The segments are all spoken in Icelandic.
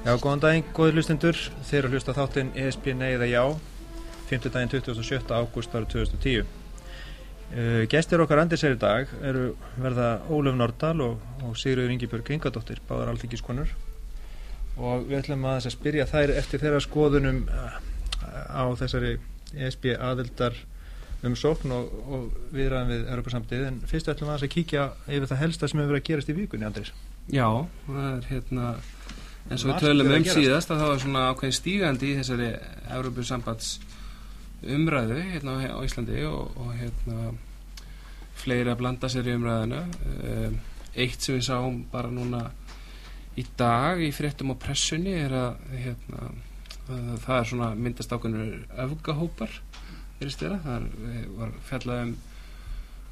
Já, góðan daginn, góði hlustendur. Þeir eru að hlusta þáttinn ESP Nei eða Já, 5. daginn 27. ágúst ára 2010. Uh, gestir okkar andisir í dag eru verða Ólef Nordal og, og Sigurður Ingibjörg Ingadóttir, báðar alþingiskonur. Og við ætlum að þess að spyrja þær eftir þeirra skoðunum uh, á þessari ESP aðildar umsókn og, og viðræðan við Europasamtið. En fyrst ætlum að, að kíkja yfir það helsta sem hefur verið að gerast í vikunni, Andris. Já, það er hérna eins og við tölum um síðast að það var svona ákveðin stígandi í þessari Európusambands umræðu hérna á Íslandi og, og hérna fleiri að blanda sér í umræðinu eitt sem við sáum bara núna í dag í fréttum og pressunni er að hérna, það er svona myndast ákveðinur öfgahópar það var fjallað um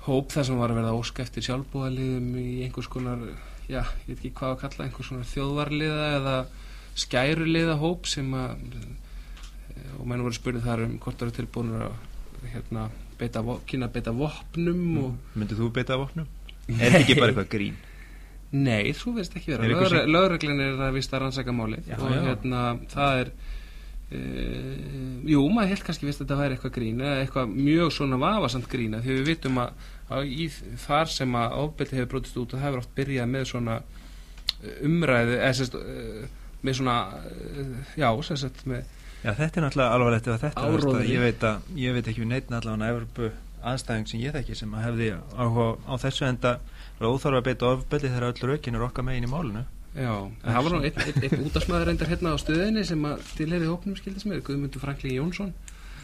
hóp þar sem var að verða ósk eftir sjálfbúðaliðum í einhvers konar já, ég veit ekki hvað að kalla einhvers svona þjóðvarliða eða skæruliða hóp sem að og menn voru spurning þar um hvort það eru tilbúinur að hérna, beita, kynna beita vopnum mm. Myndið þú beita vopnum? Er þetta ekki bara eitthvað grín? Nei, þú veist ekki vera Lögreglin er að vista rannsæka máli já, og já. hérna það er e, jú, maður held kannski vist að þetta væri eitthvað grín eða eitthvað mjög svona vafasamt grín því við vitum að í þar sem að ofbeldi hefur brotist út og það hefur oft byrjað með svona eh, umræðu eða sérst eh, með svona eh, já, sérst með Já, þetta er náttúrulega alvarlegt ef þetta er ég veit, að, ég veit ekki við neitt náttúrulega á Evropu aðstæðing sem ég þekki sem að hefði áhuga á þessu enda óþarfa að beita ofbeldi þegar öll rökin er okkar megin í málunu Já, en það var nú einn ein, ein, útastmaður reyndar hérna á stöðinni sem að tilheyri hóknum skildis með Guðmundur Franklík Jónsson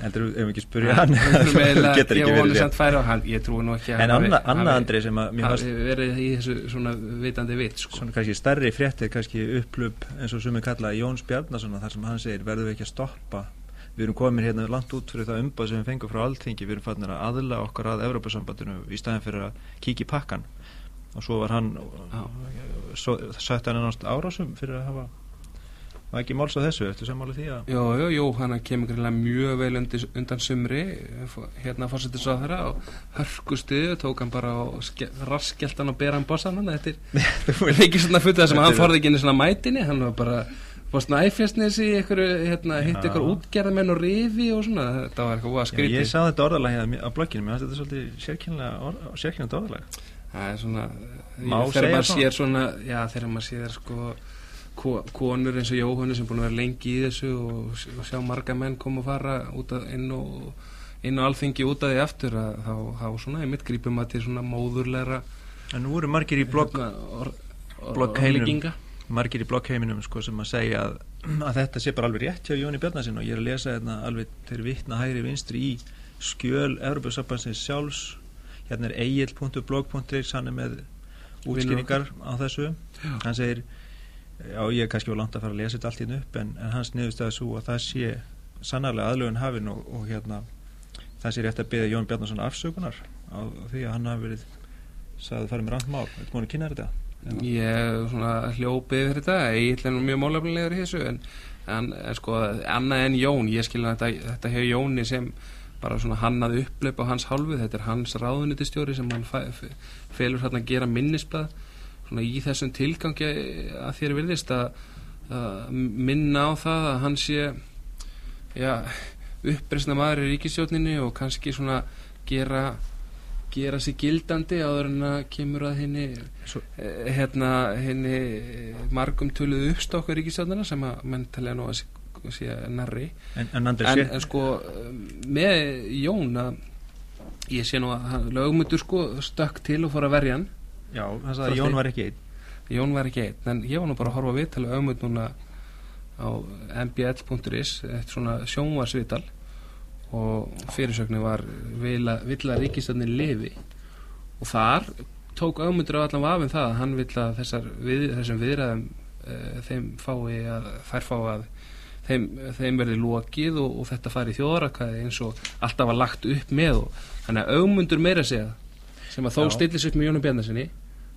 Heldur þú, ef ekki spurja hann? getur ekki verið rétt Ég trúi nú ekki En annað andri sem að hafi verið í þessu svona vitandi vit sko. Svona kannski starri fréttir, kannski upplöp eins og sem við kalla Jóns Bjarnason þar sem hann segir, verðum við ekki að stoppa? Við erum komin hérna langt út fyrir það umbað sem við fengum frá alltingi, við erum fannir að aðla okkar að Európa-sambandinu í staðin fyrir að kíkja í pakkan og svo var hann sætt hann árásum fyrir að hafa var ekki máls á þessu? Eftir sammáli því að Jú, jú, jú, hann kemur greinlega mjög vel undir, undan sumri hérna fórsettis á þeirra og hörkustuðu tók hann bara og raskelt hann og ber hann bossan hann þetta er ekki svona futtið sem hann forði ekki inn í svona mætinni hann var bara fórst næfjastnes í hérna, hitt ykkur útgerðamenn og rifi og svona þetta var eitthvað skritið Ég sá þetta orðalag hérna á blogginu mér þetta svolítið sérkynlega orðalag. Það er svona þegar maður sér svona já þegar maður sér sko konur eins og Jóhannu sem búin að vera lengi í þessu og, og sjá marga menn koma að fara að, inn, og, inn á alþingi út af því aftur að þá, þá svona í mitt grípum að til svona móðurleira En nú voru margir í blogg bloggheiminum margir í bloggheiminum sko sem að segja að, að þetta sé bara alveg rétt hjá Jóni Bjarnarsson og ég er að lesa þetta alveg þeir vittna hægri vinstri í skjöl Európa-Sabbansins sjálfs. Hérna er eigil.blog.is hann er með útskýringar á þessu. Hann segir já ég er kannski á langt að fara að lesa þetta allt hérna upp en, en hans niðurst að svo að það sé sannarlega aðlögun hafinn og, og hérna það sé rétt að byggja Jón Bjarnarsson afsökunar á því að hann hafi verið sagðið að fara með randmál, þetta múin að kynna þetta. Ég svona hljópið fyrir þetta, ég er mjög málefnilegur í þessu en, en, en sko annað en Jón, ég skilja þetta, þetta hefur Jóni sem bara svona hannað upplöp á hans hálfu, þetta er hans ráðunitistjóri sem hann felur hérna að gera minnisblad svona í þessum tilgangi að þér virðist að, að minna á það að hann sé ja, uppreysna maður í ríkistjóninni og kannski svona gera gera sér gildandi áður en að kemur að henni eh, hérna henni margum töluðu uppstokkur ríkistjónina sem að menn talja nú að sé narri en, en, en, en sko með Jón að ég sé nú að lögmyndur sko stökk til og fór að verja hann Já, sagði að Jón var ekki einn. Jón var ekki einn, en ég var nú bara að horfa við til að auðvitað núna á mbl.is eitt svona sjónvarsvital og fyrirsögnu var vilja ríkistöndin lifi. Og þar tók auðvitað á allan vafin það að hann vilja þessar við, þessum viðræðum e, þeim fái að þær fái að þeim, þeim verði lokið og, og þetta fari í þjóðrakæði eins og alltaf var lagt upp með. Og þannig að auðmundur meira segja sem að þó stillis upp með Jónum Bjarnasinni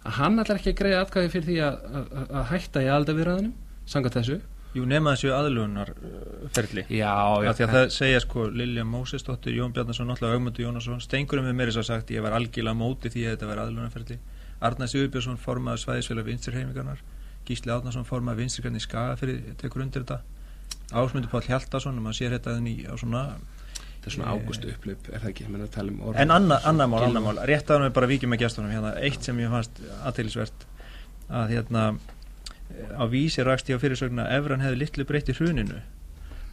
að hann ætlar ekki að greiða atkvæði fyrir því að, að, að hætta í aldavirðanum sanga þessu? Jú, nema þessu aðlunarferli Já, já. að það segja sko Lilja Mósesdóttir, Jón Bjarnason, náttúrulega Augmundur Jónasson Stengurum við mér þess að sagt ég var algjörlega móti því að þetta var aðlunarferli Arnars Uðbjörnsson formaður svæðisfélag vinstirheimingarnar Gísli Átnarsson formar vinstrikarni í Skaga fyrir tekur undir þetta. Ásmundur Pál Hjaldarsson og maður sér þetta á svona þetta er svona águstu upplöp, er það ekki? Um en annar anna mál, annar mál, rétt að við bara vikið með gestunum hérna, eitt sem ég fannst aðteilisvert að hérna á vísi rakst ég á fyrirsögna að Efran hefði litlu breytt í hruninu.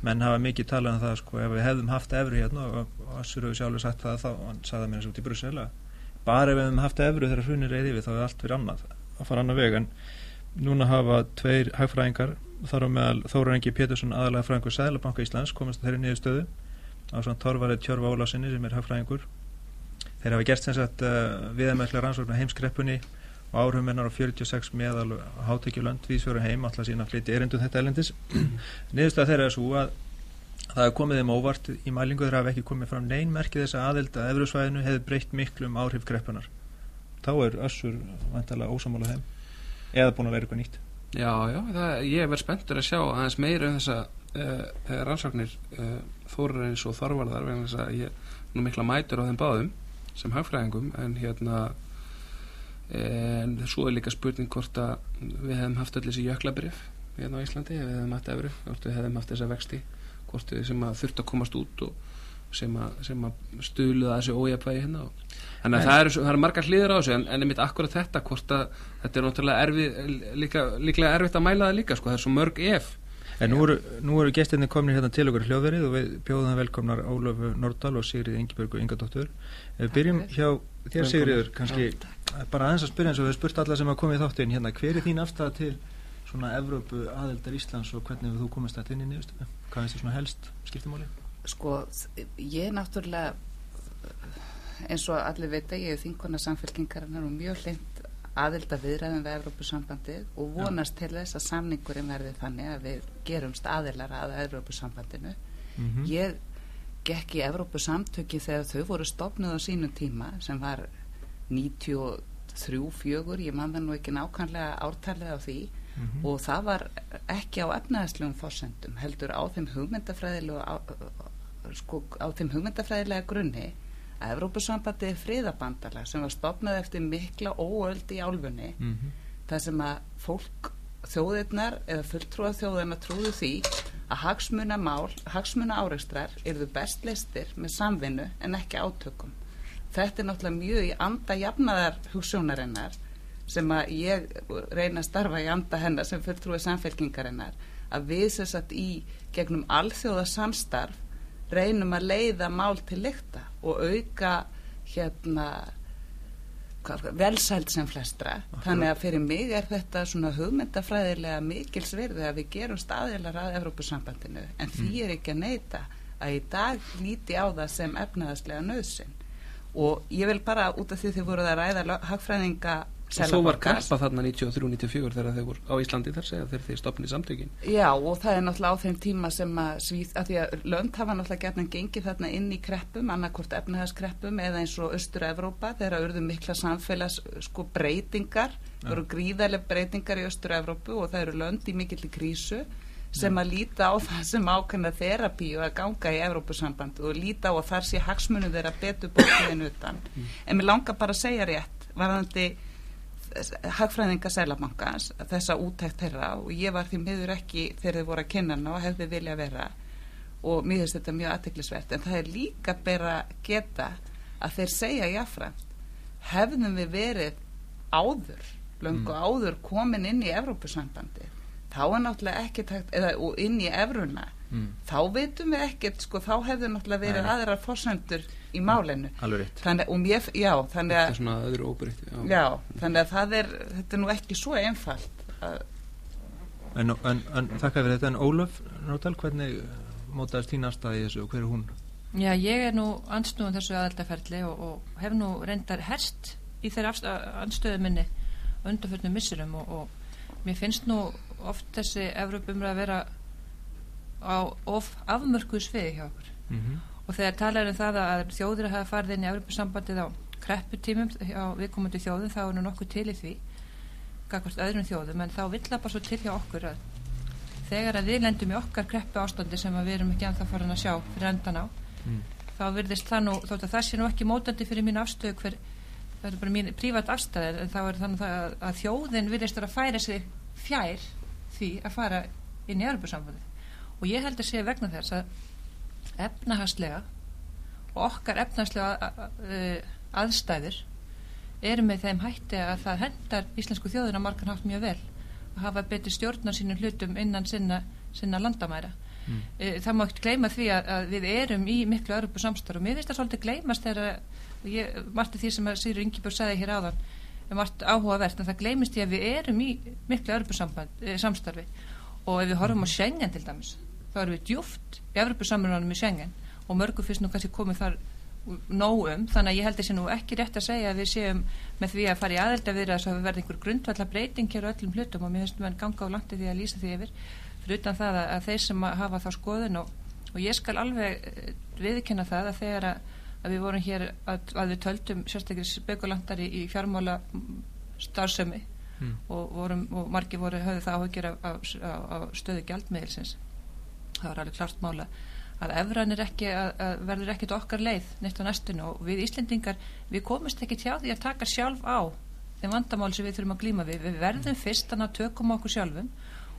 Menn hafa mikið talað um það sko ef við hefðum haft Efru hérna og Assur hefur sjálfur sagt það þá, hann sagði mér þessu út í Brussel bara ef við hefðum haft Efru þegar hrunir reyði við þá hefði allt verið annað að fara annar veg. En núna hafa tveir hagfræðingar þar á meðal Þóra Engi Pétursson aðalega fræðingur Sælabanka Íslands komast þeirri niður stöðu á svona torfarið Tjörfa Ólásinni sem er hagfræðingur. Þeir hafa gert sem sagt uh, viðamækla rannsóknar heimskreppunni og áhrifum hennar á 46 meðal hátekjulönd vísfjöru heim alltaf sína flytti erindum þetta elendis niðurstað þeirra er svo að það hefur komið þeim óvart í mælingu þeirra hafa ekki komið fram neynmerki þess að aðeld að Evrusvæðinu hefði breytt miklu um áhrif greppunar þá er össur vantalega ósamála þeim eða búin að vera eitthvað nýtt? Já, já, það, ég er verið spenntur að sjá aðeins meira um þessa uh, rannsóknir uh, þórarins og þorvarðar vegna þess að ég nú mikla mætur á þeim báðum sem hagfræðingum en hérna en svo er líka spurning hvort að við hefum haft allir þessi jöklabrif hérna á Íslandi, við hefum haft efru hvort við hefum haft þessa vexti hvort við sem að þurft að komast út og sem að, að stuðluða þessi ójapvægi hérna þannig að það eru, það eru margar hlýður á þessu en, en einmitt akkurat þetta hvort að þetta er náttúrulega erfi, líka, líklega erfitt að mæla það líka sko, það er svo mörg ef En nú eru, eru gestinni komin hérna til okkur hljóðverið og við bjóðum það velkomnar Ólöfu Nordal og Sigrið Ingeberg og Ingadóttur Við byrjum hjá þér Sigriður kannski bara aðeins að spyrja eins og við spurt alla sem hafa komið í þáttuinn hérna hver er þín afstæða til svona Evrópu aðeldar Íslands og hvernig hefur þú komist þetta inn í nýðustöfu? Hvað er þetta svona helst skiptumáli? Sko, ég er náttúrulega eins og allir veit að ég er þinkona samfélkingarinnar og mjög hlind aðelda viðræðum við Evrópusambandið og vonast ja. til þess að samningurinn verði þannig að við gerumst aðelar að Evrópusambandinu mm -hmm. ég gekk í Evrópusamtöki þegar þau voru stopnud á sínum tíma sem var 93-4 ég man það nú ekki nákvæmlega ártalið á því mm -hmm. og það var ekki á efnaðslegum fórsendum heldur á þeim hugmyndafræðilega á, sko, á þeim hugmyndafræðilega grunni Evrópusambandi er friðabandala sem var stopnað eftir mikla óöld í álfunni mm -hmm. þar sem að fólk þjóðirnar eða fulltrúa þjóðirna trúðu því að hagsmuna mál, hagsmuna áreikstrar eru best listir með samvinnu en ekki átökum þetta er náttúrulega mjög í anda jafnaðar hugssjónarinnar sem að ég reyna að starfa í anda hennar sem fulltrúi samfélkingarinnar að við sérsagt í gegnum alþjóða samstarf reynum að leiða mál til lykta og auka hérna velsælt sem flestra Akkurat. þannig að fyrir mig er þetta svona hugmyndafræðilega mikilsverði að við gerum staðilar að Evrópusambandinu en því mm. er ekki að neyta að í dag líti á það sem efnaðaslega nöðsinn og ég vil bara út af því þið voruð að ræða hagfræðinga og þó var kreppa þarna 93-94 þegar þeir voru á Íslandi þar segja þegar þeir stopnið samtökin Já og það er náttúrulega á þeim tíma sem að svíð, að því að lönd hafa náttúrulega gert en gengið þarna inn í kreppum, annarkort efnahagskreppum eða eins og Östur-Európa þegar auðvitað mikla samfélags sko breytingar, það eru gríðarlega breytingar í Östur-Európu og það eru lönd í mikill krísu sem að líta á það sem ákveðna þerapíu að ganga í Evrópusamband og líta á að þar sé hagsmunum þeirra betur bókið en utan. Mm. En mér langar bara að segja rétt, varðandi hagfræðinga Sælabankans þessa útækt þeirra og ég var því miður ekki þegar þið voru að kynna hana og hefði vilja vera og mér finnst þetta mjög aðteklisvert en það er líka bara geta að þeir segja jáfnframt hefðum við verið áður löngu mm. áður komin inn í Evrópusambandi þá er náttúrulega ekki takt eða inn í Evruna mm. þá veitum við ekkert sko þá hefðu náttúrulega verið Nei. aðrar fórsendur í málinu. Þannig, mér, já, þannig að, já. Já, þannig að það er þetta er nú ekki svo einfalt En, en, en þakka fyrir þetta. En Ólaf Nótal, hvernig mótaðist þín aðstæði þessu og hver er hún? Já, ég er nú ansnúin þessu aðaldaferli og, og hef nú reyndar herst í þeirra anstöðu minni undarförnum missurum og, og mér finnst nú oft þessi Evrópumra að vera á of afmörkuð sviði hjá okkur. Mm -hmm og þegar talar um það að þjóður hafa farið inn í Európa-sambandið á krepputímum á viðkomandi þjóðum þá er nú nokkuð til í því kakvart öðrum þjóðum en þá vill það bara svo til hjá okkur að þegar að við lendum í okkar kreppu ástandi sem við erum ekki anþá farin að sjá fyrir endan á mm. þá virðist það nú þótt að það sé nú ekki mótandi fyrir mín afstöðu hver það er bara mín prívat afstæðir en þá er þannig að, að þjóðin virðist að færa sig fjær því að fara inn í Europasambandi og ég held að segja vegna þess að efnahagslega og okkar efnahagslega aðstæður eru með þeim hætti að það hendar íslensku þjóðuna margan haft mjög vel að hafa betur stjórnar sínum hlutum innan sinna, sinna landamæra. Mm. það má ekki gleyma því að, að við erum í miklu örupu samstarf og mér finnst það svolítið gleymast þegar margt af því sem Sýru Yngibjörg sagði hér áðan er margt áhugavert en það gleymist því að við erum í miklu örupu samstarfi. Og ef við horfum á Schengen til dæmis þá erum við djúft í örupu samrunanum í Schengen og mörgu fyrst nú kannski komið þar nógum, þannig að ég held þessi nú ekki rétt að segja að við séum með því að fara í aðelda við þess að við verðum einhver grundvallar breyting hér á öllum hlutum og mér finnst við ganga á langt því að lýsa því yfir. Fyrir utan það að, að þeir sem hafa þá skoðun og, og ég skal alveg eh, viðkynna það að þegar að, að við vorum hér að, að við töldum sérstaklega spekulandari í fjármála starfsömi mm. og, vorum, og margi voru höfðu það áhugjur á stöðu gjaldmiðilsins það var alveg klart mála að efran er ekki að, að verður ekkit okkar leið neitt á næstun og við Íslendingar við komumst ekki tjá því að taka sjálf á þeim vandamáli sem við þurfum að glíma við. Við verðum fyrst að tökum okkur sjálfum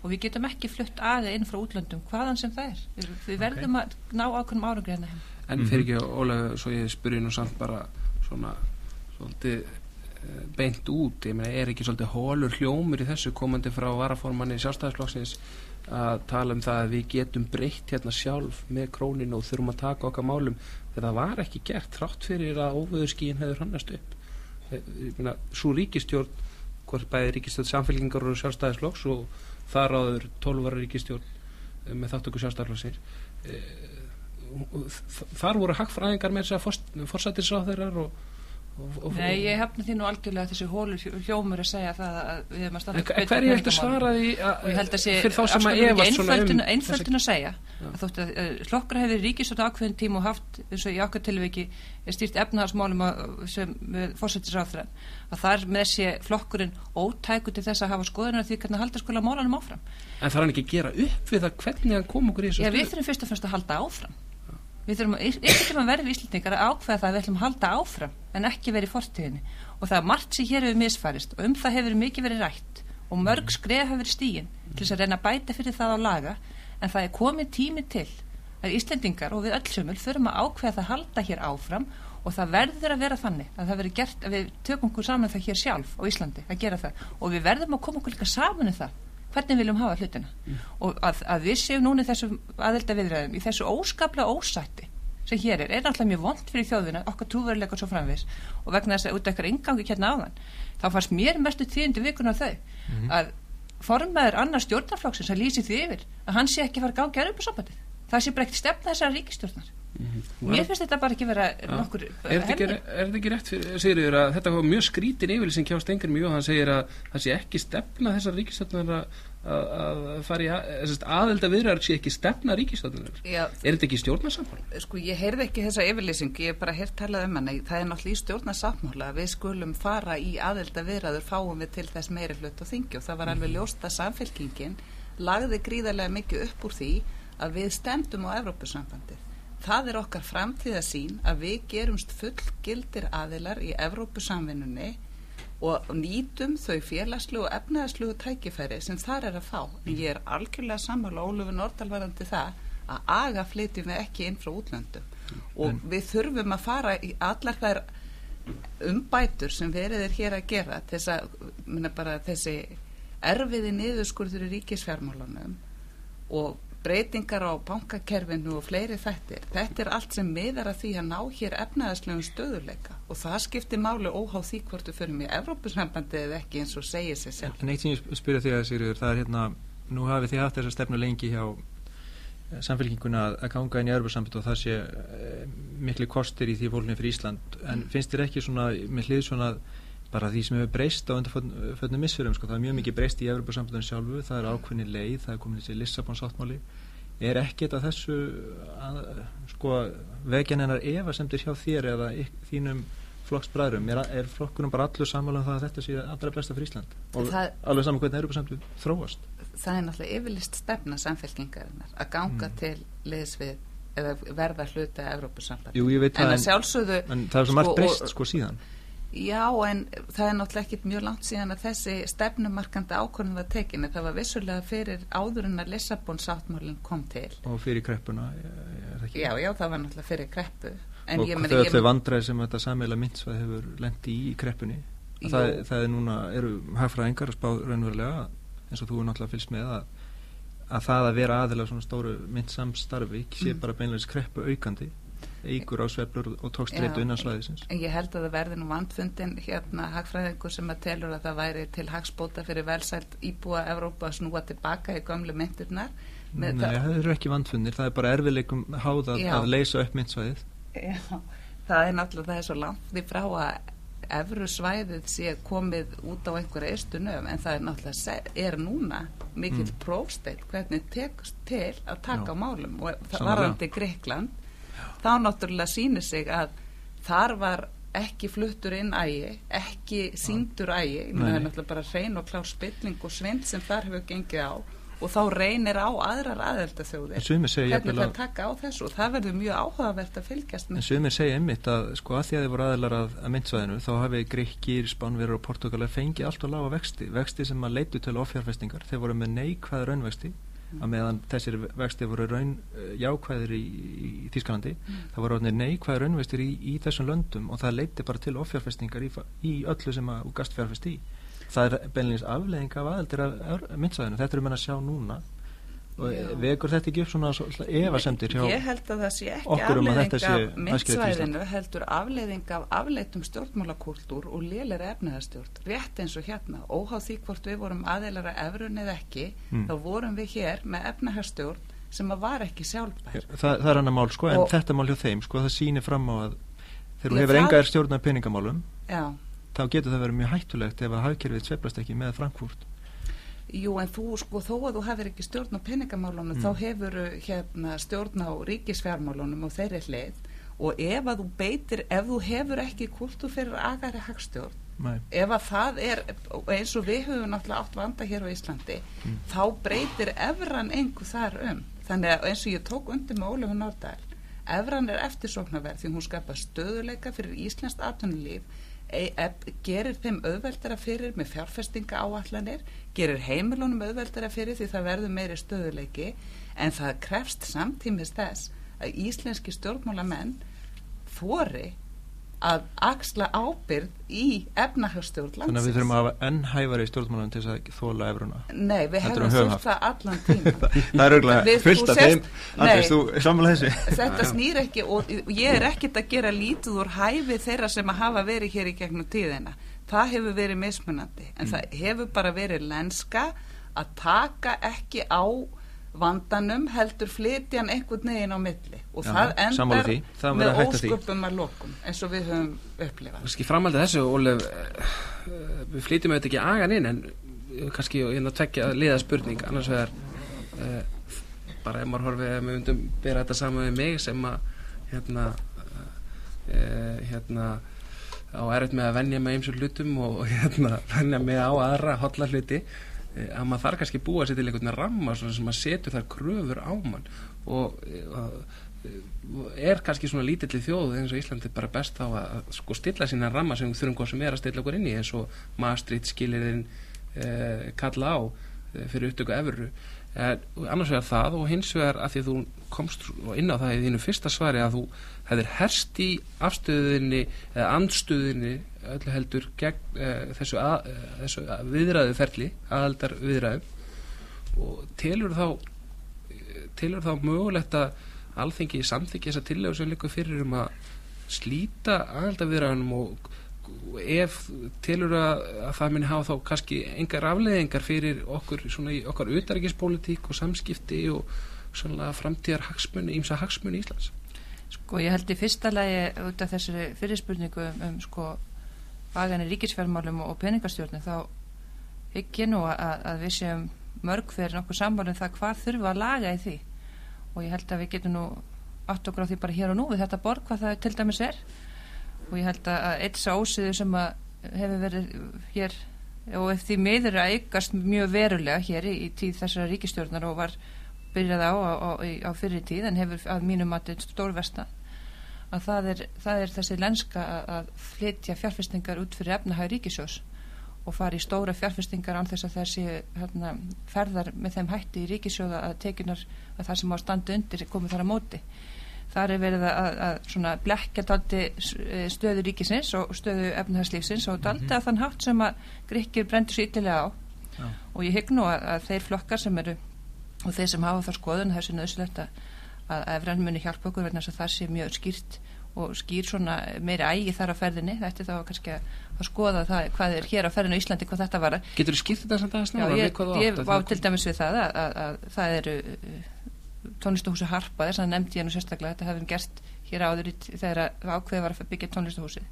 og við getum ekki flutt aðeins inn frá útlöndum hvaðan sem það er. Við, við verðum okay. að ná ákveðum árangur hérna En fyrir ekki ólega svo ég spyrir nú samt bara svona svolítið eh, beint út, ég meina er ekki svolítið hólur hljómur í þessu komandi frá varaformanni sjálfstæðisflokksins að tala um það að við getum breytt hérna sjálf með króninu og þurfum að taka okkar málum? Þegar það var ekki gert trátt fyrir að óvöðurskíin hefur hannast upp. Eh, svo ríkistjórn hvort bæði ríkistjórn samfélgingar og sjálfstæðisflokks og þar áður 12 ára ríkistjórn eh, með þáttöku sjálfstæðisflokksir eh, þar voru hagfræðingar með þess að og Nei, ég hefna því nú algjörlega þessi hólur hljómur að segja það að við hefum að standa Hverju heldur svaraði fyrir þá sem að efast svona um Einföldun að segja. Að þótt að hlokkar hefur ríkisvöld ákveðin tím og haft eins og í okkar tilviki stýrt efnahagsmálum sem fórsættis ráþræðan að þar með sé flokkurinn ótæku til þess að hafa skoðunar því hvernig halda skóla málanum áfram. En það er hann ekki að gera upp við það hvernig hann kom okkur í þessu við þurfum að eitthvað að verða íslendingar að ákveða það að við ætlum að halda áfram en ekki verið í fortíðinni. Og það er margt sem hér hefur misfærist og um það hefur mikið verið rætt og mörg skref hefur verið stígin til þess að reyna að bæta fyrir það á laga. En það er komið tími til að íslendingar og við öllsumul þurfum að ákveða það að halda hér áfram og það verður að vera þannig að það verður gert að við tökum okkur saman það hér sjálf á Íslandi að gera það. Og við verðum að koma okkur líka saman um það hvernig viljum hafa hlutina mm. og að, að við séum núna í þessu aðelda viðræðum í þessu óskaplega ósætti sem hér er, er náttúrulega mjög vond fyrir þjóðuna okkar trúveruleikar svo framvis og vegna þess að út af eitthvað yngangi hérna áðan þá fannst mér mestu tíundu vikuna þau mm að formaður annar stjórnarflokksins að lýsi því yfir að hann sé ekki fara að upp á sambandið það sé breykt stefna þessar ríkistjórnar. Mér finnst þetta bara ekki vera nokkur Er þetta ekki rétt fyrir að þetta var mjög skrítin yfir sem kjá Stengur mjög, hann segir að það sé ekki stefna þessar ríkistöldnar að fara í aðelda viðræður sé ekki stefna ríkistöldnar Er þetta ekki stjórnarsáttmála? Sko ég heyrði ekki þessa yfirlýsing ég hef bara heyrt talað um hana. Það er náttúrulega í stjórnarsáttmála við skulum fara í aðelda viðræður fáum við til þess meiri hlut og þingju og það var alveg mhm. ljósta samfélkingin lagði gríðarlega mikið upp úr því að við stemdum á Evrópusambandið það er okkar framtíðasín að við gerumst fullgildir aðilar í Evrópusamvinnunni og nýtum þau félagslu og efnaðslu tækifæri sem þar er að fá en ég er algjörlega sammála Ólufur Nordalvarandi það að aga flytjum við ekki inn frá útlöndum og en. við þurfum að fara í allar þær umbætur sem verið er hér að gera þess að bara, þessi erfiði niðurskurður í ríkisfjármálunum og breytingar á bankakerfinu og fleiri þættir. Þetta er allt sem miðar að því að ná hér efnaðaslegum stöðuleika og það skiptir máli óháð því hvort við förum í Evrópusnambandi eða ekki eins og segir sér selv. En eitt sem ég spyrja því að Sigurður, það er hérna, nú hafið þið haft þessa stefnu lengi hjá eh, samfélkinguna að ganga inn í Evrópusnambandi og það sé e, miklu kostir í því fólknum fyrir Ísland, en finnst þér ekki svona með hlið svona bara því sem hefur breyst á undarföldnum missfyrum sko. það er mjög mikið breyst í Evropasambandinu sjálfu það er ákveðni leið, það er komin þessi Lissabon sáttmáli er ekkert að þessu að, sko, vegjan hennar eva sem þér hjá þér eða þínum flokksbræðrum? Er, er flokkunum bara allur sammála um það að þetta sé allra besta fyrir Ísland? Og það, alveg saman hvernig Evropasambandinu þróast? Það er náttúrulega yfirlist stefna samfélkingarinnar að ganga mm. til liðs við eða verða hluta Evropasambandinu Jú, ég veit það en, en, en það er svo margt sko, breyst sko síðan Já, en það er náttúrulega ekkit mjög langt síðan að þessi stefnumarkandi ákvörðum var tekinu. Það var vissulega fyrir áður en að Lissabon sáttmálinn kom til. Og fyrir kreppuna, er það ekki? Já, já, það var náttúrulega fyrir kreppu. En og þau öllu vandræði sem þetta sammeila myndsvað hefur lendi í kreppunni. Það, það er núna, eru hagfræðingar að spá raunverulega, eins og þú er náttúrulega fylgst með að, að það að vera aðeins svona stóru myndsamstarfi sé mm. bara beinleins kreppu aukandi eigur á sveflur og tókst reytu innan svæðisins. Ég held að það verði nú vandfundin hérna hagfræðingur sem að telur að það væri til hagspóta fyrir velsælt íbúa Evrópa að snúa tilbaka í gömlu myndirnar. Nei, það, það eru ekki vandfundir, það er bara erfileikum háða að leysa upp myndsvæðið. Já, það er náttúrulega það er svo langt því frá að efru svæðið sé komið út á einhverja eistu nöfn en það er náttúrulega er núna mikill mm. prófsteitt hvernig tekst til að taka Já. málum og það varandi Greikland þá náttúrulega sýnir sig að þar var ekki fluttur inn ægi, ekki síndur ægi, ég það er náttúrulega bara hrein og klár spilling og svint sem þar hefur gengið á. Og þá reynir á aðrar aðeldathjóðir hvernig það taka á þessu. Og það verður mjög áhugavert að fylgjast með. En sumir segja einmitt að sko að því að þið voru aðelar að, að myndsvæðinu þá hafi Greikir, Spánverður og Portugal fengið allt og lága vexti, vexti sem að leitu til ofjárfestingar, þeir voru með neikvæða raunvexti að meðan þessir vexti voru raun uh, jákvæðir í, í, í Þísklandi mm. það voru neikvæðir raunvextir í, í þessum löndum og það leiti bara til offjárfestingar í öllu sem að gastfjárfest í. Það er beinleins afleðing af aðeldir af myndsæðinu, þetta erum við að sjá núna og vekur þetta ekki upp svona evasemtir hjá ég held að það sé ekki afleiðing af myndsvæðinu heldur afleiðing af afleitum stjórnmálakúltúr og lélæra efnaðarstjórn rétt eins og hérna, óháð því hvort við vorum aðeilara efrun eða ekki mm. þá vorum við hér með efnaðarstjórn sem að var ekki sjálfbær. Þa, það er annar mál sko, en og þetta mál hjá þeim sko, það sýnir fram á að þegar þú hefur engaðir stjórn af peningamálum Já. þá getur það verið mjög hættulegt ef að hafkerfið sveplast ekki með Frankfurt Jú en þú sko þó að þú hefur ekki stjórn á peningamálunum mm. þá hefur hérna, stjórn á ríkisfjármálunum og þeirri hlið og ef að þú beitir, ef þú hefur ekki kultu fyrir aðgæri hagstjórn Nei. ef að það er eins og við höfum náttúrulega átt vanda hér á Íslandi mm. þá breytir efran einhver þar um þannig að eins og ég tók undir með Ólefur Nordahl efran er eftirsóknarverð því hún skapa stöðuleika fyrir Íslands atvinnulíf gerir þeim auðveldara fyrir með fjárfestinga áallanir gerir heimilunum auðveldara fyrir því það verður meiri stöðuleiki en það krefst samtímis þess að íslenski stjórnmálamenn þóri að axla ábyrð í efnahjárstjórn landsins. Þannig að við þurfum að hafa ennhæfari stjórnmálamenn til að þóla efruna. Nei, við hefum þurft það allan tíma. það er auðvitað fullt af þeim Andris, þú samanlega þessi. Þetta snýr ekki og ég er ekkit að gera lítið úr hæfi þeirra sem að hafa verið hér í gegnum tíðina það hefur verið mismunandi en mm. það hefur bara verið lenska að taka ekki á vandanum heldur flytjan einhvern neginn á milli. Og Já, það endar það með ósköpum að lokum eins og við höfum upplifað. Kanski framhaldið þessu, Ólef eh, við flytjum auðvitað ekki agan inn en kannski ég er að tekja að liða spurning. Annars vegar uh, bara ef maður horfið að við undum bera þetta saman með mig sem að hérna uh, hérna á erfitt með að vennja með eins og hlutum og hérna, vennja með á aðra hotla hluti að maður þarf kannski búa sér til einhvern ramma sem maður setur þar kröfur á mann. Og, og eh, er kannski svona lítill í þjóðu eins og Íslandi bara best á að, sko stilla sína ramma sem þurfum hvað sem er að stilla okkur inn í eins og Maastricht skilirinn eh, kalla á eh, fyrir upptöku efuru eh, annars vegar það og hins vegar að því þú komst inn á það í þínu fyrsta svari að þú hefðir herst í afstöðinni eða andstöðinni öllu heldur gegn uh, þessu, að, uh, þessu viðræðu ferli aðaldar viðræðu og telur þá telur þá mögulegt að alþengi samþykja þessa tillögu sem líka fyrir um að slíta aðaldar viðræðunum og ef telur að, að það minni hafa þá kannski engar afleðingar fyrir okkur svona í okkar utaríkispolítík og samskipti og svona framtíðar hagsmunni, ímsa hagsmunni í Íslands? Sko ég held í fyrsta lagi út af þessu fyrirspurningu um, um sko vaganir ríkisfjármálum og peningastjórnum þá ekki nú að, að við séum mörg fyrir nokkuð sambálum það hvað þurfa að laga í því. Og ég held að við getum nú átt okkur á því bara hér og nú við þetta borg hvað það til dæmis er og ég held að eitt sá ósýðu sem að hefur verið hér og ef því meður að aukast mjög verulega hér í, í tíð þessara ríkistjórnar og var byrjað á á, á, á fyrir tíð en hefur að mínum að þetta stórversta að það er, það er þessi lenska að, að flytja fjárfestingar út fyrir efnahæg ríkisjós og fara í stóra fjárfestingar án þess að þessi hérna, ferðar með þeim hætti í ríkisjóða að tekinar að það sem á standu undir komið þar á móti. Þar er verið að, að blekja eh, stöðu ríkisins og stöðu efnahagslífsins og daldi mm -hmm. að þann hátt sem að gríkir brendur svo yttilega á Já. og ég hygg nú að, að þeir flokkar sem eru og þeir sem hafa það skoðun þessi nöðslegt að að efran muni hjálpa okkur vegna þess að það sé mjög skýrt og skýr svona meiri ægi þar á ferðinni þetta er þá kannski að skoða það hvað er hér á ferðinu í Íslandi, hvað þetta var Getur þú skýrt þetta samt aðeins? Já, ég, ég var til dæmis við það að, að, að það eru tónlistuhúsi Harpa þess að nefndi ég nú sérstaklega þetta hefum gert hér áður í, þegar ákveði var að byggja tónlistuhúsi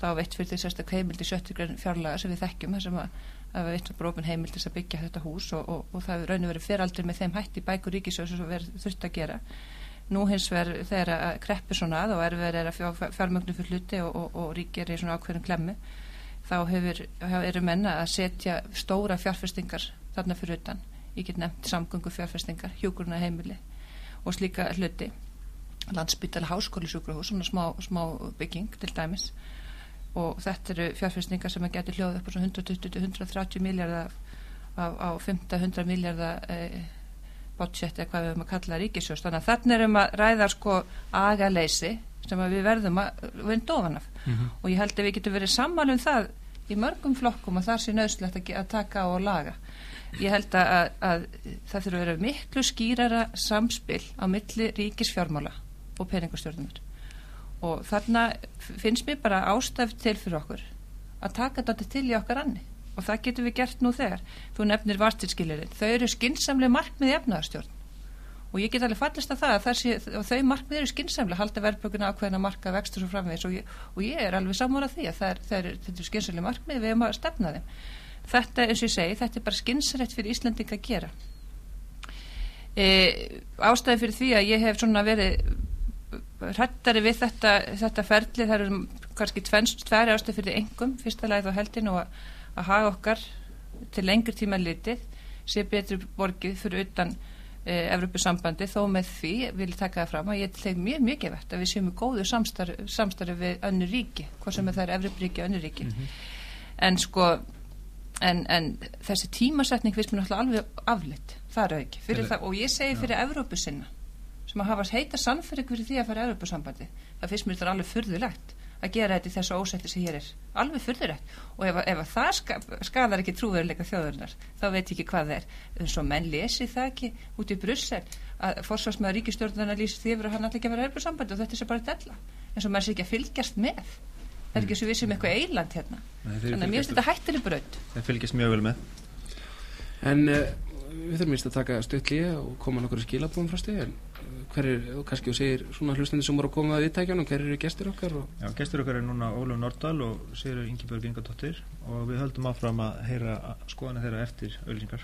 þá veitt fyrir því sérstaklega heimildi sjöttugrinn fjárlaga sem við þekkjum þessum að að við eittum brófin heimildis að byggja þetta hús og, og, og það raun og verið feraldur með þeim hætti bækur ríkisjóðs og verið þurft að gera. Nú hins vegar þegar að kreppir svona að og er verið að fjármögnu fyrir hluti og, og ríkir í svona ákveðin klemmu þá hefur, eru menna að setja stóra fjárfestingar þarna fyrir utan ég get nefnt samgöngu fjárfestingar, hjúkurna heimili og slíka hluti. Landsbytala háskóli sjúkrahús svona smá, smá bygging til dæmis. Og þetta eru fjárfæstingar sem að geti hljóð upp á 120-130 miljardar á 500 miljardar e, budget eða hvað við höfum að kalla ríkisjós þannig að þarna erum að ræða sko agaleysi sem við verðum að vinda ofan af. Mm -hmm. og ég held að við getum verið saman um það í mörgum flokkum og það sé nöðslegt að, taka og laga ég held að, að, að það þurfa að vera miklu skýrara samspil á milli ríkisfjármála og peningastjórnumur og þarna finnst mér bara ástæft til fyrir okkur að taka þetta til í okkar anni. Og það getur við gert nú þegar. Þú nefnir vartilskilirinn, þau eru skinsamlega markmið í efnaðarstjórn og ég get alveg fallist að það að sé, þau markmið eru skinsamlega, halda verðbökuna ákveðin að marka vextur og framvegis. Og, og ég er alveg sammála því að það er, það er, þetta er skinsamlega markmið. Við erum að stefna þeim þetta eins og ég segi, þetta er bara skinsrætt fyrir Íslanding að gera. E, ástæði fyrir því að ég hef svona verið hrættari við þetta, þetta ferli það eru kannski tværi ástöð fyrir engum, fyrsta lagi þá heldin og að, að hafa okkar til lengur tíma litið sé betri borgið fyrir utan e, Evropasambandi þó með því vil ég taka það fram að ég tegð mjög mikið vett að við séum góðu samstarfi samstarf við önnu ríki, hvað sem er það er Evroparíki og önnu ríki. Mm -hmm. en sko en, en þessi tímasetning finnst mér náttúrulega alveg aflitt það er auki, og ég segi fyrir Evropasinna sem að hafa heita sannfyrir fyrir því að fara í Europasambandi það finnst mér þetta alveg fyrðulegt að gera þetta í þessu ósætti sem hér er. Alveg fyrðulegt og ef, ef það ska, skadar ekki trúveruleika þjóðurnar þá veit ég ekki hvað það er. Eins og menn lesi það ekki út í Brussel að fórsvarsmaður ríkistjórnarna lýsir því að hann allir ekki að vera í Europasambandi og þetta er bara della. Eins og maður sé ekki að fylgjast með það er ekki svo við sem eitthvað eiland hérna. Nei, þannig að mér finnst þetta hættileg brönd Það fylgjast mjög vel með. En uh, við þurfum íst að taka stöðli og koma nokkur skilabóðum frá stöðin hver er, og kannski þú segir svona hlustandi sem voru að koma að viðtækjanum, hver eru gestur okkar? Og... Já, gestur okkar er núna Ólaf Nordal og Sigur Ingebjörg Ingadóttir. Og við höldum áfram að heyra skoðana þeirra eftir auðvilsingar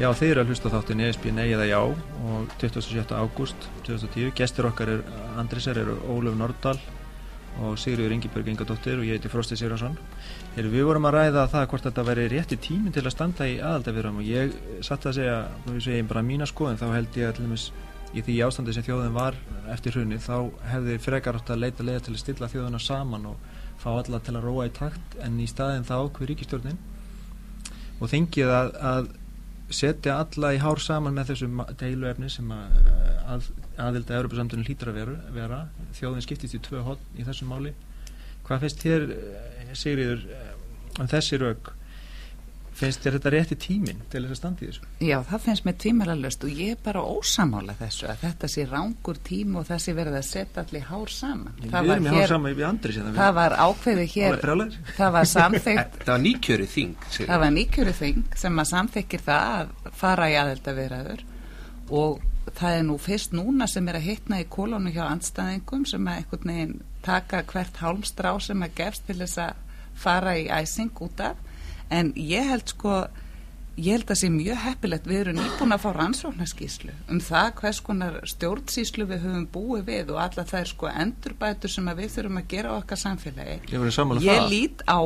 Já, þeir eru að hlusta þáttin ESB Nei eða Já og 27. ágúst 2010, gestur okkar er Andrisar, eru Ólaf Nordal og Sigriður Ingebjörg Ingadóttir og ég heiti Frosti Sigurarsson Við vorum að ræða það hvort þetta væri rétti tímin til að standa í aðaldafiram og ég satt að segja, veist ég bara mína skoðin þá held ég að í því ástandi sem þjóðin var eftir hrunni þá hefði frekar átt að leita leiða til að stilla þjóðina saman og fá alla til að róa í takt en í staðin þá hver ríkistjórnin og þengið að, að setja alla í hár saman með þessu deiluefni sem að, að aðilda Európa-samtunum hlýtur að vera, vera. Þjóðin skiptist í tvö hodn í þessum máli. Hvað finnst þér Sigriður eh, um þessi rauk finnst þér þetta rétti tímin til þess að standi þessu? Já, það finnst mér tvímaralust og ég er bara ósamála þessu að þetta sé rángur tím og þessi verið að setja allir hár saman. Við erum í hár saman við andri það, það var ákveðið hér það var samþygt það var nýkjöru þing það var nýkjöru þing sem að samþykir það að fara í aðeldavirðaður og það er nú fyrst núna sem er að hitna í kolónu hjá andstæðingum sem að einhvern veginn taka hvert hálmstrá sem að gefst til þess að fara í æsing út af en ég held sko ég held að það sé mjög heppilegt við erum nýbúin að fá rannsóknarskíslu um það hvers konar stjórnsíslu við höfum búið við og alla það er sko endurbætur sem við þurfum að gera á okkar samfélagi ég, ég lít á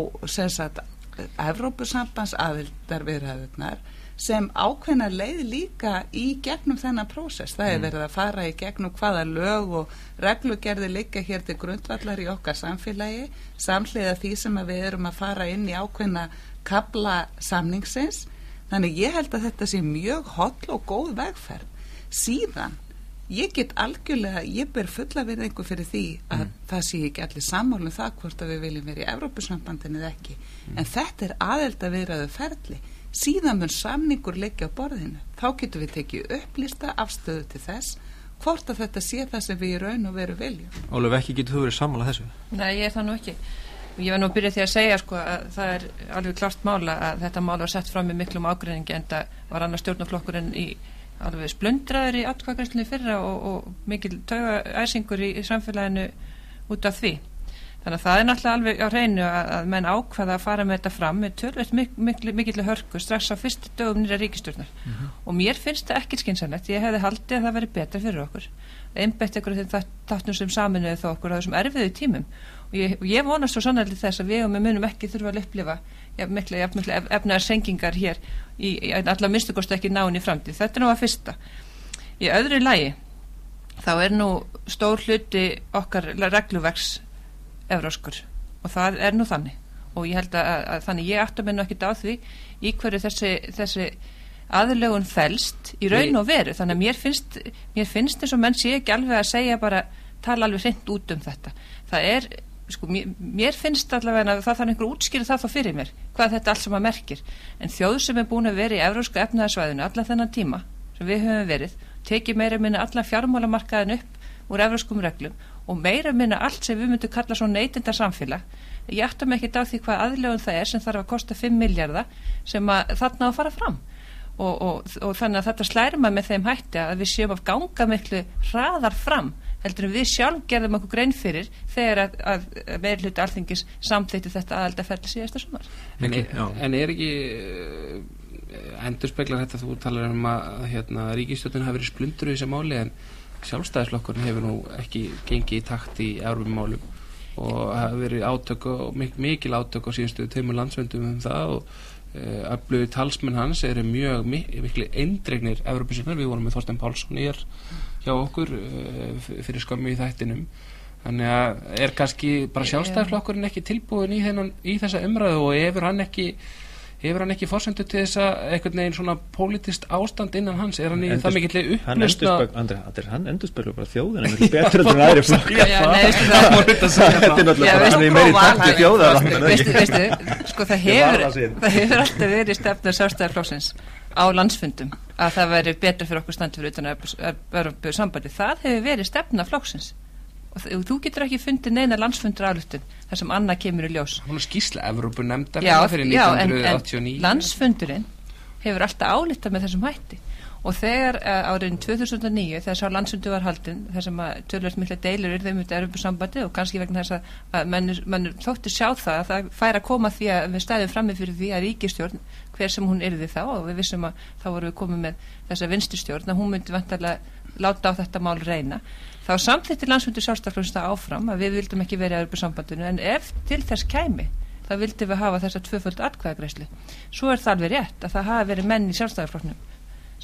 Evrópusambands aðildar viðræðunar sem ákveðna leið líka í gegnum þennan prósess. Það er mm. verið að fara í gegnum hvaða lög og reglugerði líka hér til grundvallar í okkar samfélagi, samhliða því sem við erum að fara inn í ákveðna kabla samningsins. Þannig ég held að þetta sé mjög holl og góð vegferð. Síðan ég get algjörlega, ég ber fulla verðingu fyrir því að mm. það sé ekki allir sammálum það hvort að við viljum vera í Evrópusambandinu eða ekki, mm. en þetta er aðeld að veraðu ferli, síðan mun samningur leggja á borðinu, þá getur við tekið upplýsta afstöðu til þess hvort að þetta sé það sem við í raun og veru viljum. Ólef, ekki getur þú verið sammálað þessu? Nei, ég er það nú ekki ég var nú að byrja því að segja sko að það er alveg klart mála að þetta mál var sett fram með miklum ágreiningi en það var annars stjórnaflokkurinn í alveg splundraður í atkvæðgræslinni fyrra og, og mikil taugaæsingur í, í samfélaginu út af því. Þannig að það er náttúrulega alveg á reynu að, að menn ákvaða að fara með þetta fram með tölvöld mik mikil, mikil hörku strax á fyrstu dögum nýra ríkistjórnar mm -hmm. og mér finnst það ekki skynsanlegt ég hefði haldið að það veri betra fyrir okkur einbætt ykkur þeim þáttum sem saminuði þó okkur á þessum erfiðu tímum. Og ég, ég vonast svo sannlega þess að við og við munum ekki þurfa að upplifa efnaðar sengingar hér í, í allar minnstukostu ekki náinn í framtíð. Þetta er nú að fyrsta. Í öðru lægi þá er nú stór hluti okkar regluverks evróskur og það er nú þannig. Og ég held að, að þannig ég aftur minna ekki á því í hverju þessi, þessi aðlögun fælst í raun og veru. Þannig að mér finnst, mér finnst eins og menn sé ekki alveg að segja bara tala alveg hreint út um þetta. Það er sko, mér, mér finnst allavega að það þarf einhver útskýrið það þá fyrir mér hvað þetta allt sem að merkir. En þjóð sem er búin að vera í eurósku efnaðarsvæðinu allan þennan tíma sem við höfum verið tekið meira minna allan fjármálamarkaðin upp úr euróskum reglum og meira minna allt sem við myndum kalla svo neytinda samfélag ég ættum ekki á því hvað aðlögun það er sem þarf að kosta 5 miljardar sem að þarna að fara fram og, og, og þannig að þetta slæri maður með þeim hætti að við séum að ganga miklu hraðar fram heldur en við sjálf gerðum okkur grein fyrir þegar að, að, að meðluti alþingis samþýtti þetta aðaldaferli síðasta sumar. En, en er ekki uh, endur speklar þetta þú talar um að hérna, ríkistjóðin hafi verið splundur í þessi máli en sjálfstæðislokkurinn hefur nú ekki gengið í takt í árum málum og hafi verið átök og mik mikil átök á síðanstu tömur landsvöndum um það og öflugi talsmenn hans eru mjög miklu eindregnir Európa-sinnar, við vorum með Þorstein Pálsson í er hjá okkur uh, fyrir skömmu í þættinum. Þannig að er kannski bara sjálfstæðarflokkurinn ekki tilbúin í, þennan, í þessa umræðu og hefur hann ekki hefur hann ekki fórsendu til þess að einhvern veginn svona politist ástand innan hans? Er hann í það mikill upplustna hann endur spölu bara þjóðin en betur en aðri flokk þetta er náttúrulega meiri takt í veistu, sko það hefur það hefur alltaf verið stefnað sjálfstæðarflokksins á landsfundum að það veri betur fyrir okkur standið fyrir utan að vera sambandi það hefur verið stefna flokksins og þú getur ekki fundið neina landsfundur aflutin þar sem annað kemur í ljós. Hún er skísla Evrópu nefndar já, já, en, en landsfundurinn hefur alltaf álitað með þessum hætti. Og þegar uh, árið 2009 þegar sá landsundu var haldinn þar sem að tölvöld mikla deilur er þeim út af Europasambandi og kannski vegna þess að mann, mann þóttu sjá það að það fær að koma því að við stæðum frammi fyrir því að ríkistjórn hver sem hún erði þá og við vissum að þá vorum við komið með þessa vinstistjórn að hún myndi vantarlega láta á þetta mál reyna þá samþittir landsundu sjálfstaflunst það áfram að við vildum ekki verið að Europasambandinu en ef til þess kæmi þá vildum við hafa þessa tvöföld atkvæðagreysli svo er það alveg rétt að það hafi verið menn í sjálfstaflunum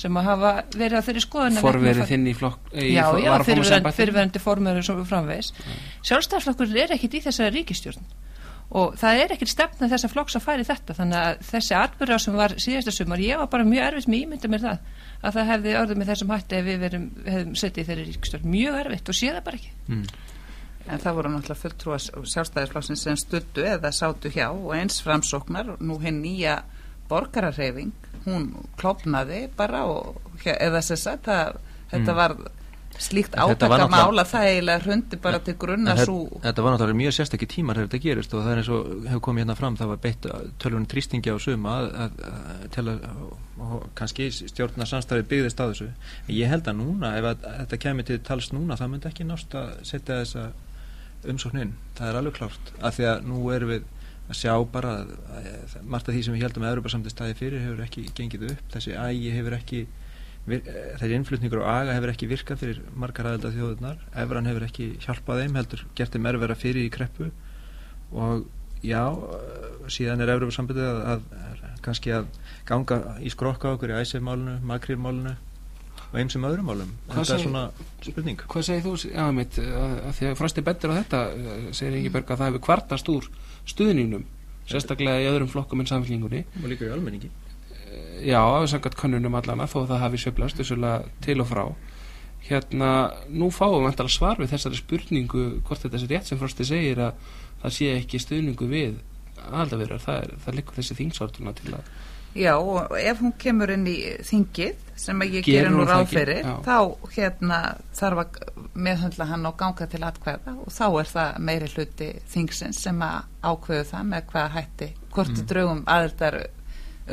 sem að hafa verið að þeirri skoðun Forverið þinn í flokk í Já, já, fyrirverandi formverður sem framvegs. Sjálfstæðarflokkur er ekkit í þessari ríkistjórn og það er ekkit stefna þess að flokks að færi þetta. Þannig að þessi atbyrðar sem var síðasta sumar, ég var bara mjög erfitt með ímynda mér það að það hefði orðið með þessum hætti ef við verum, hefðum settið í þeirri ríkistjórn mjög erfitt og sé það bara ekki mm. En það voru náttúrulega fulltrúa sjálfstæðisflokksins sem stuttu eða sátu hjá og eins framsóknar nú henn nýja borgararreyfing hún klopnaði bara og eða þess að þetta mm. var slíkt átakamála það eiginlega hrundi bara til grunna svo Þetta var náttúrulega mjög sérstakki tímar þegar þetta gerist og það er eins og hefur komið hérna fram það var beitt tölvunum trýstingi á suma að, að, að kannski stjórnar samstæðið byggðist á þessu. En ég held að núna ef að, þetta kemur til tals núna það myndi ekki nást að setja þessa umsóknin það er alveg klárt af því að nú erum við að sjá bara að, að margt af því sem við heldum að Európa-samtistæði fyrir hefur ekki gengið upp. Þessi ægi hefur ekki þessi innflutningur og aga hefur ekki virkað fyrir margar aðelda þjóðunar Efran hefur ekki hjálpað þeim heldur gert þeim erfara fyrir í kreppu. Og já síðan er Európa sambundið að, að kannski að ganga í skrokka okkur í æsefmálunu, makrírmálunu og eins sem öðrum málum. Hvað þetta er svona spurning. Hvað segir þú, já mitt, að, að því að Frosti bendur á þetta, eh, segir Ingi Berg að það hefur kvartast úr stuðningnum, sérstaklega í öðrum flokkum en samfélkingunni. og líka í almenningi Já, af sangat könnunum allana, þó það hafi vissulega til og frá. Hérna, nú fáum við antala svar við þessari spurningu hvort þetta sé rétt sem Frosti segir að það sé ekki stuðningu við aðaldavirðar, það, er- það liggur þessi þingsártuna til að Já, og ef hún kemur inn í þingið sem að ég Gerir nú hún það ráð ekki? fyrir Já. þá hérna þarf að meðhundla hann og ganga til atkvæða og þá er það meiri hluti þingsins sem að ákveðu það með hvað hætti hvort mm. draugum aðildar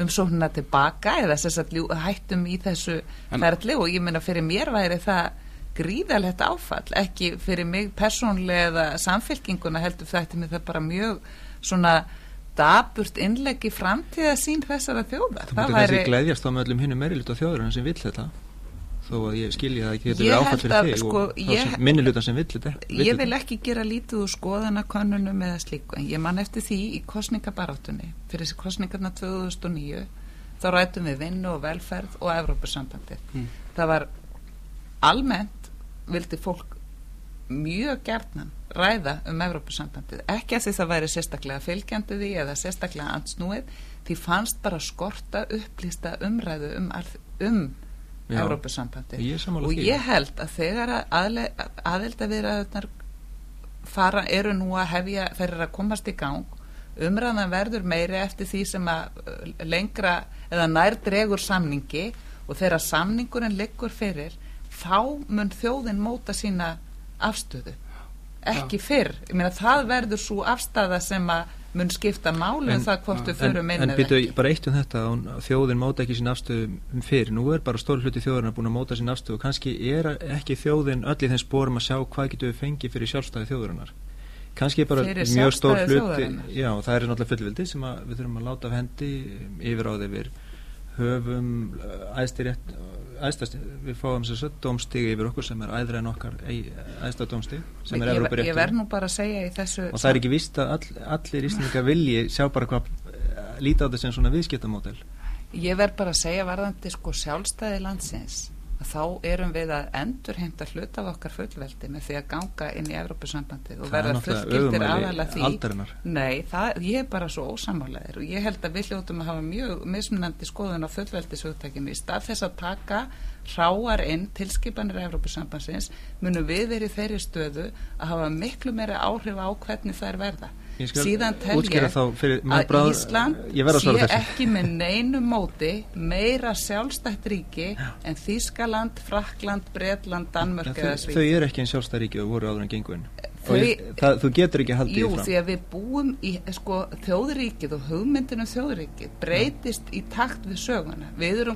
umsóknuna tilbaka eða ljú- hættum í þessu En- ferli og ég meina fyrir mér væri það gríðalegt áfall, ekki fyrir mig persónlega eða samfélkinguna heldur þetta með það bara mjög svona daburt innlegg í framtíða sín þessara þjóða. þú mútið kannski gleðjast þá með öllum hinnum meiriluta þjóður sem vill þetta þó að ég skilji það ekki þetta er held áfall fyrir þig sko, og ég- þá minniluta sem vill þetta Ég vil ekki gera lítið úr skoðanakönnunum eða slíku en ég man eftir því í kostningabaráttunni fyrir þessi kostningarna 2009 þá rættum við vinnu og velferð og Evrópusambandi. Mm. Það var almennt vildi fólk mjög gerðnan ræða um Evrópusambandið ekki að því það væri sérstaklega fylgjandi því eða sérstaklega ansnúið því fannst bara skorta upplýsta umræðu um, um Já. Sammála og því. ég held að þegar aðelda viðræðunar fara eru nú að hefja eru að komast í gang umræðan verður meiri eftir því sem að uh, lengra eða nær dregur samningi og þegar samningurinn liggur fyrir þá mun þjóðin móta sína afstöðu ekki fyrr, ég meina það verður svo afstæða sem að mun skipta máli um En- það hvort við förum inn en byrju bara eitt um þetta þjóðin móta ekki sín afstöðu fyrir, nú er bara stór hluti þjóðurinn búin að móta sín afstöðu og kannski er ekki þjóðin öll í þeim spórum að sjá hvað getur við fengið fyrir sjálfstæði þjóðurinnar kannski bara mjög stór hluti já, það er náttúrulega fullvildi sem að við þurfum að láta af hendi yfir á þeir við höfum æðsti rétt æðstast, við fáum að dómstig yfir okkur sem er æðra en okkar æðsta dómstig sem er ég, Evrópuréttur ég verð nú bara að segja í þessu og það er ekki víst að all, allir íslendingar vilji sjá bara hvað líta á þetta sem svona viðskiptamódel. Ég verð bara að segja varðandi sko sjálfstæði landsins þá erum við að endur heimta hlut af okkar fullveldi með því að ganga inn í Evrópusambandið og Það er verða fullgildir aðalega því. aldarinnar. Nei, það, ég er bara svo ósamálaðir og ég held að við hljótum að hafa mjög mismunandi skoðun á fullveldisugtækinu í stað þess að taka hráar inn tilskipanir Evrópusambandsins munum við verið þeirri stöðu að hafa miklu meira áhrif á hvernig þær verða. Ég skal síðan tel ég að bráð- Ísland sé ekki með neinu móti meira sjálfstætt ríki en Þískaland, Frakland, Bretland, Danmörk þau, eða þau Svíð eru ekki eins sjálfstæðríki og voru áður en gengu inn. Þau- og ég, það, þú getur ekki haldið Jú, því fram. því að við búum í sko, þjóðríkið og hugmyndinu þjóðríkið breytist í takt við söguna. Við erum